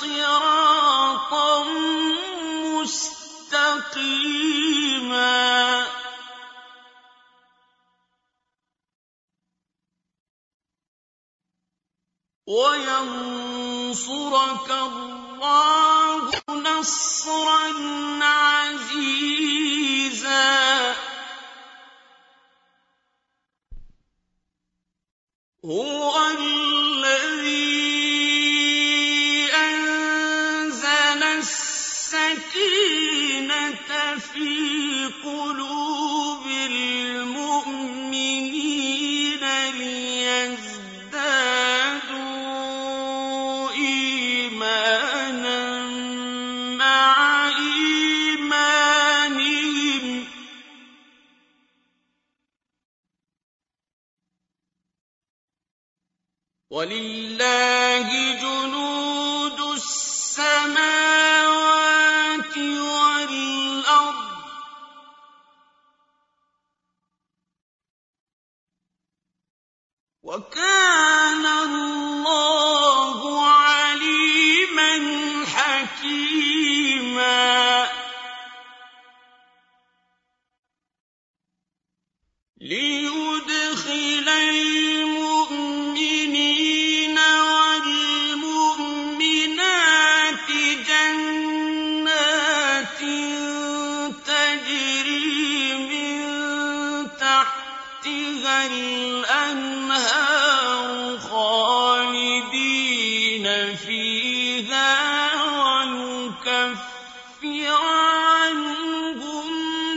صراطا مستقيما. وينصرك الله نصرا ولله الْأَنْهَارُ خَالِدِينَ فِيهَا وَنُكَفِّرَ عَنْهُمْ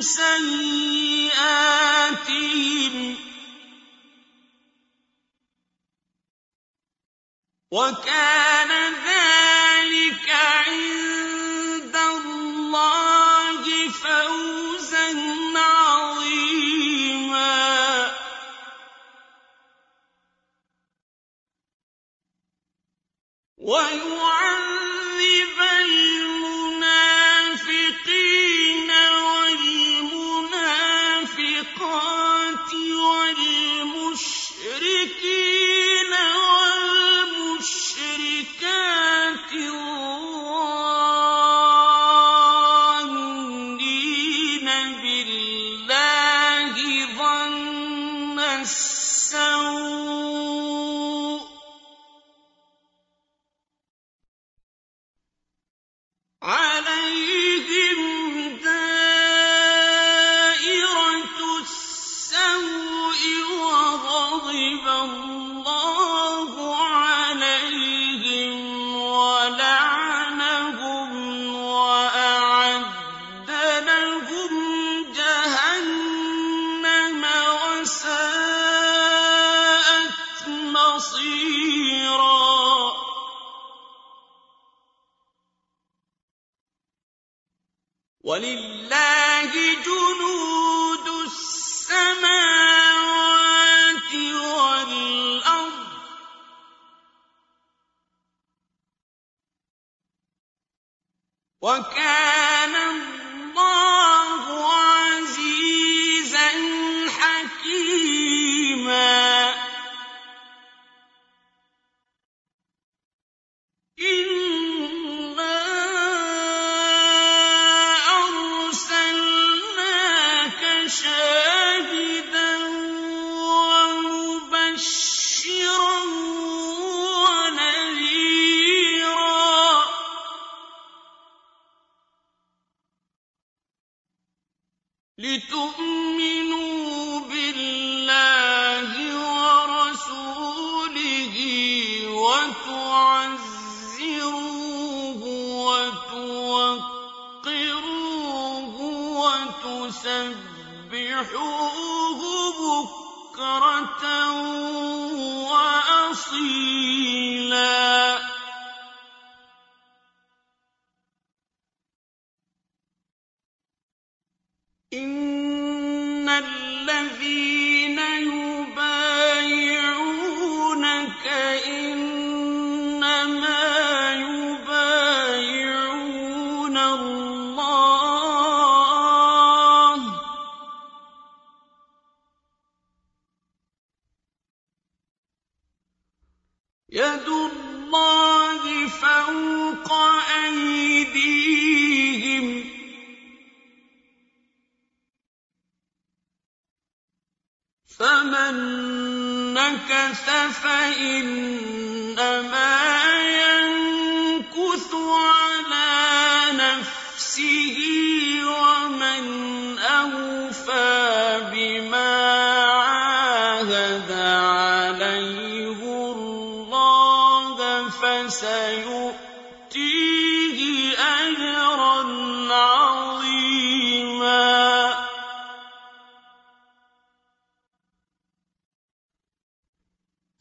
سَيِّئَاتِهِمْ ۚ وَكَانَ ولله جنود السماوات والأرض. وكان لِّتُؤْمِنُوا بِاللَّهِ وَرَسُولِهِ وَتُوَقِّرُوهُ وَتُسَبِّحُوهُ بُكْرَةً وَأَصِيلًا. من فإنما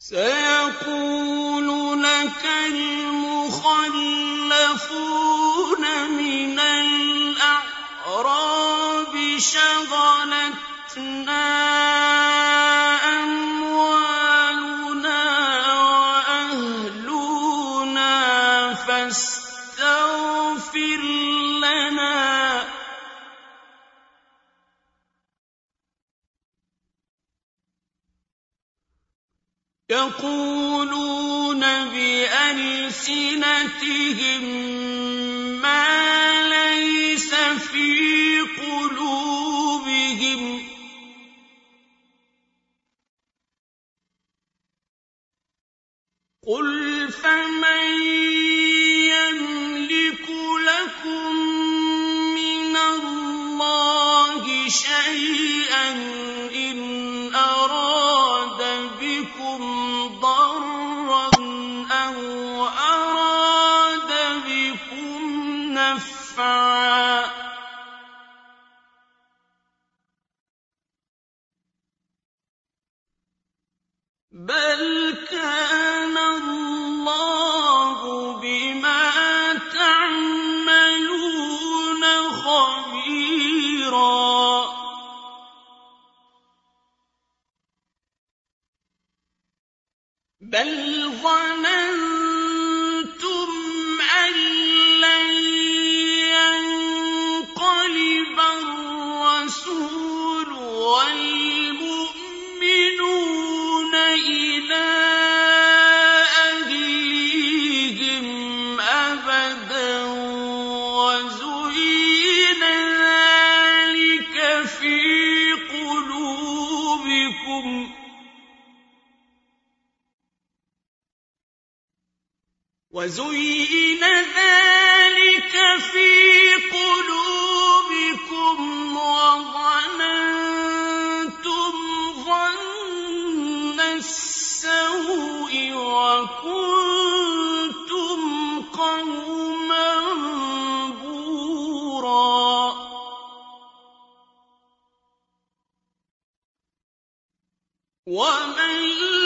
سيقول لك المخلفون من الأعراب شغلتنا ذلك في قلوبكم وظننتم ظن السوء وكنتم قوما بورا. ومن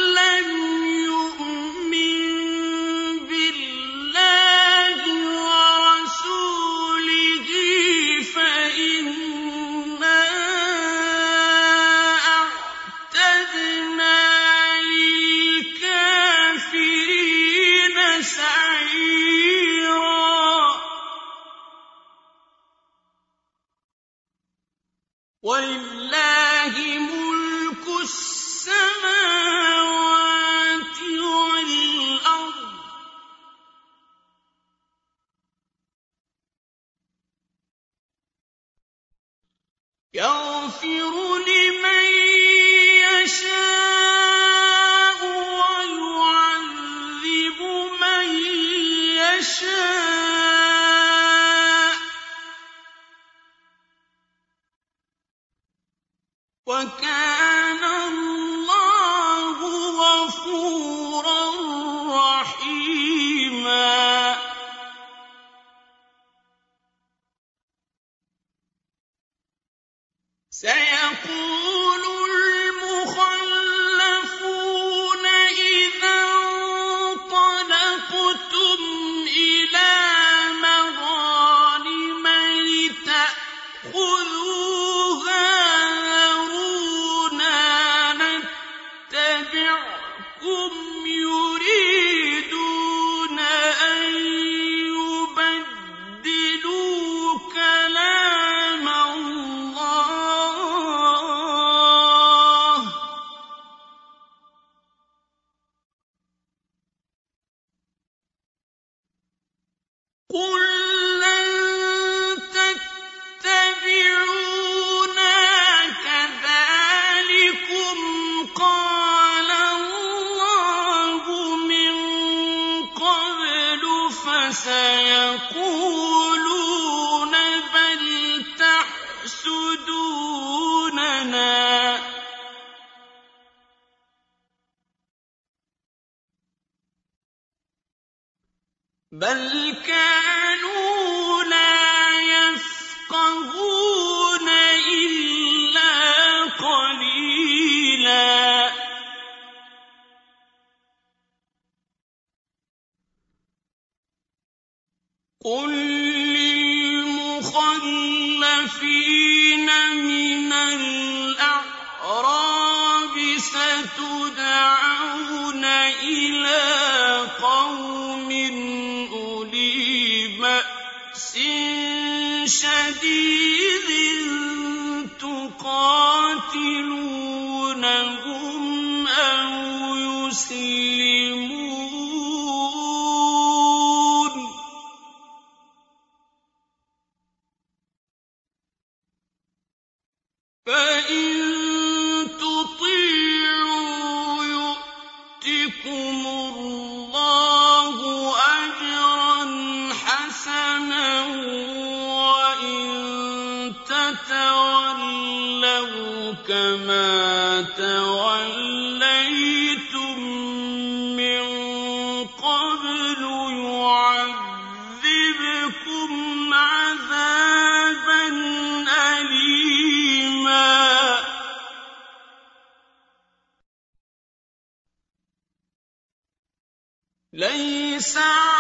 سعيا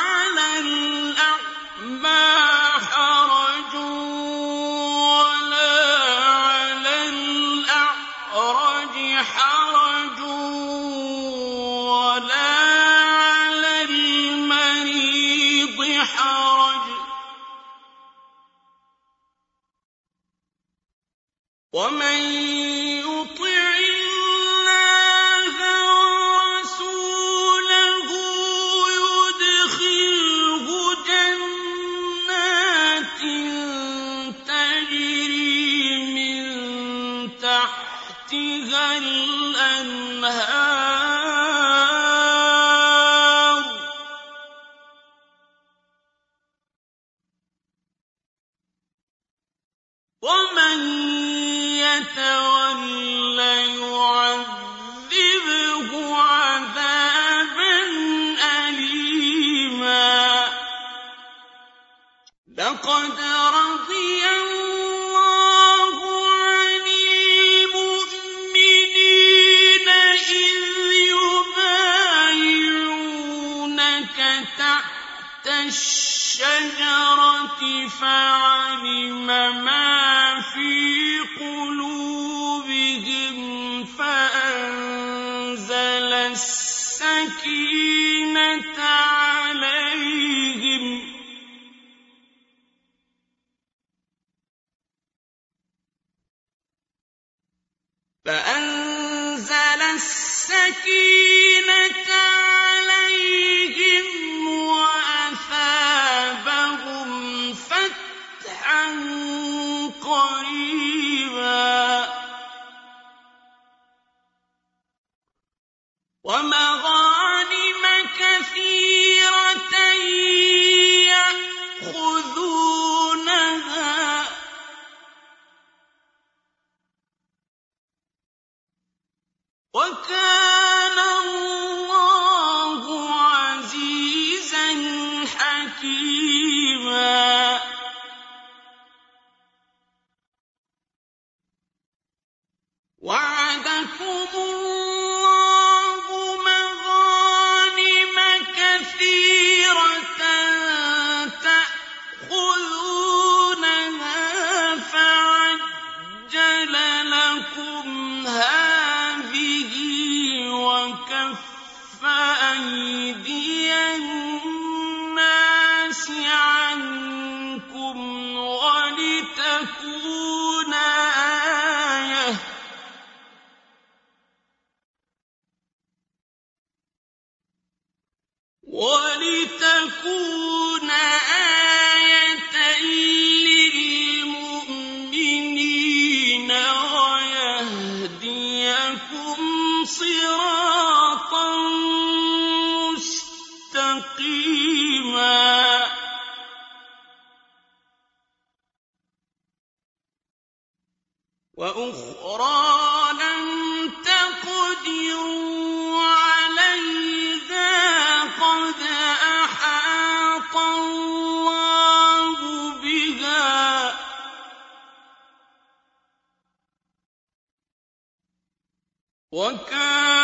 لقد رضي الله عن المؤمنين إذ يبايعونك تحت الشجرة فعلم ما قريب وكان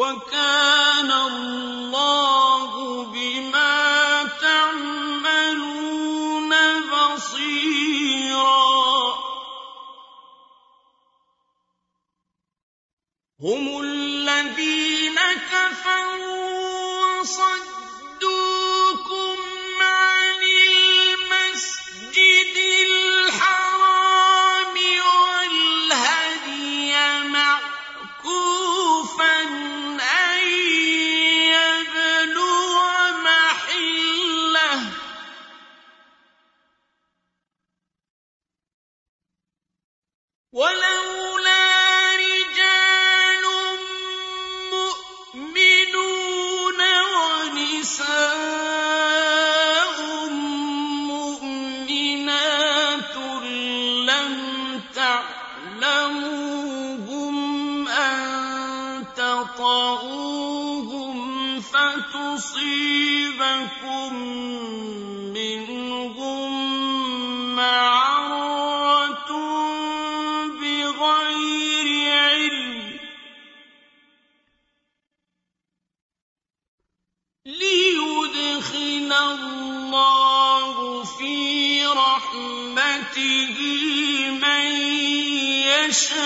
وكان الله بما تعملون بصيرا. هم الذين كفروا وصدوا ولو يشاء.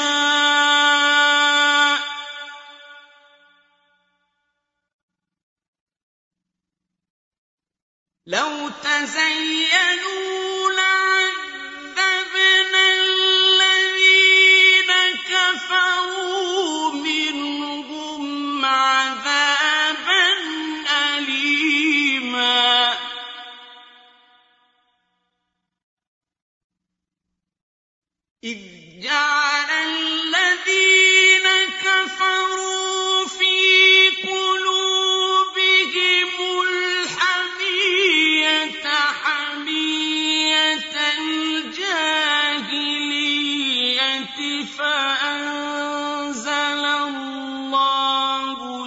لو تزينوا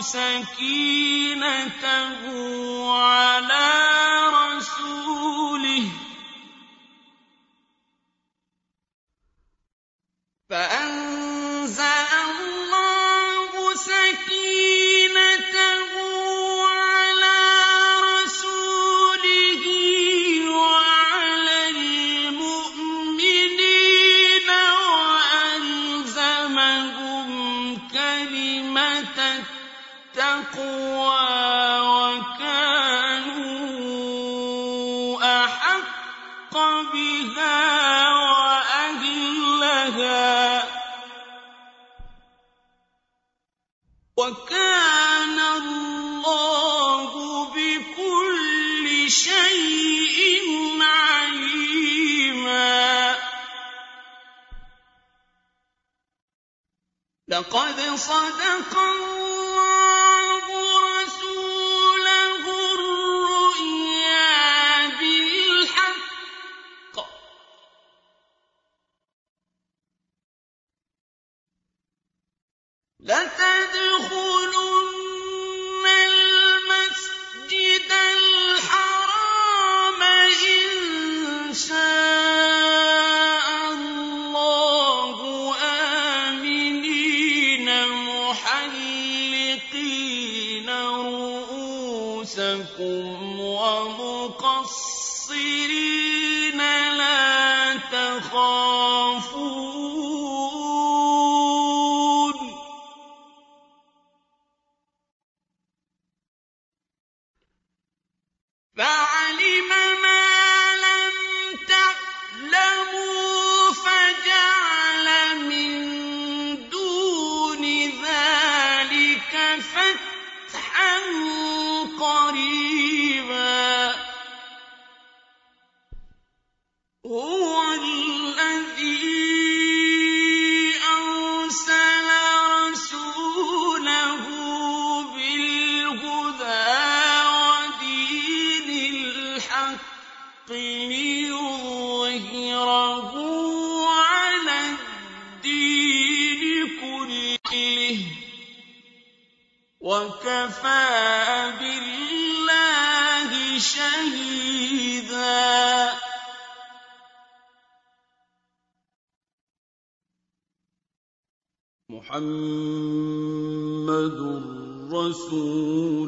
سكينته على شيء عليما. لقد صدق الله تَخَافُونَ ۖ كُلِّهِ ۚ وَكَفَىٰ بِاللَّهِ شَهِيدًا. مُّحَمَّدٌ رَّسُولُ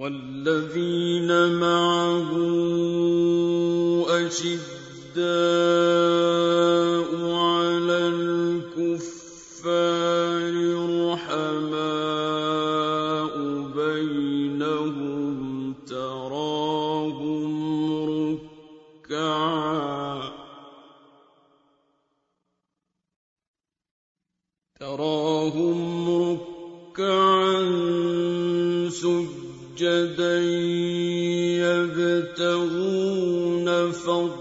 وَالَّذِينَ مَعَهُ أَشِدَّاءُ عَلَى الْكُفَّارِ رُحَمَاءُ بَيْنَهُمْ ۖ تَرَاهُمْ رُكَّعًا. سُجَّدًا يَبْتَغُونَ فَضْلًا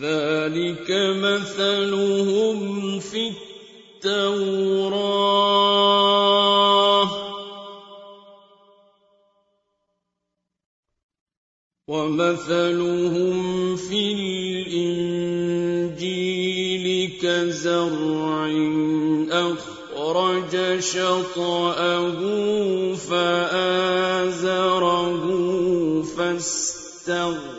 ذَٰلِكَ مَثَلُهُمْ فِي التَّوْرَاةِ ۚ. وَمَثَلُهُمْ فِي الْإِنجِيلِ كَزَرْعٍ أَخْرَجَ شَطْأَهُ فَآزَرَهُ فَاسْتَغْلَظَ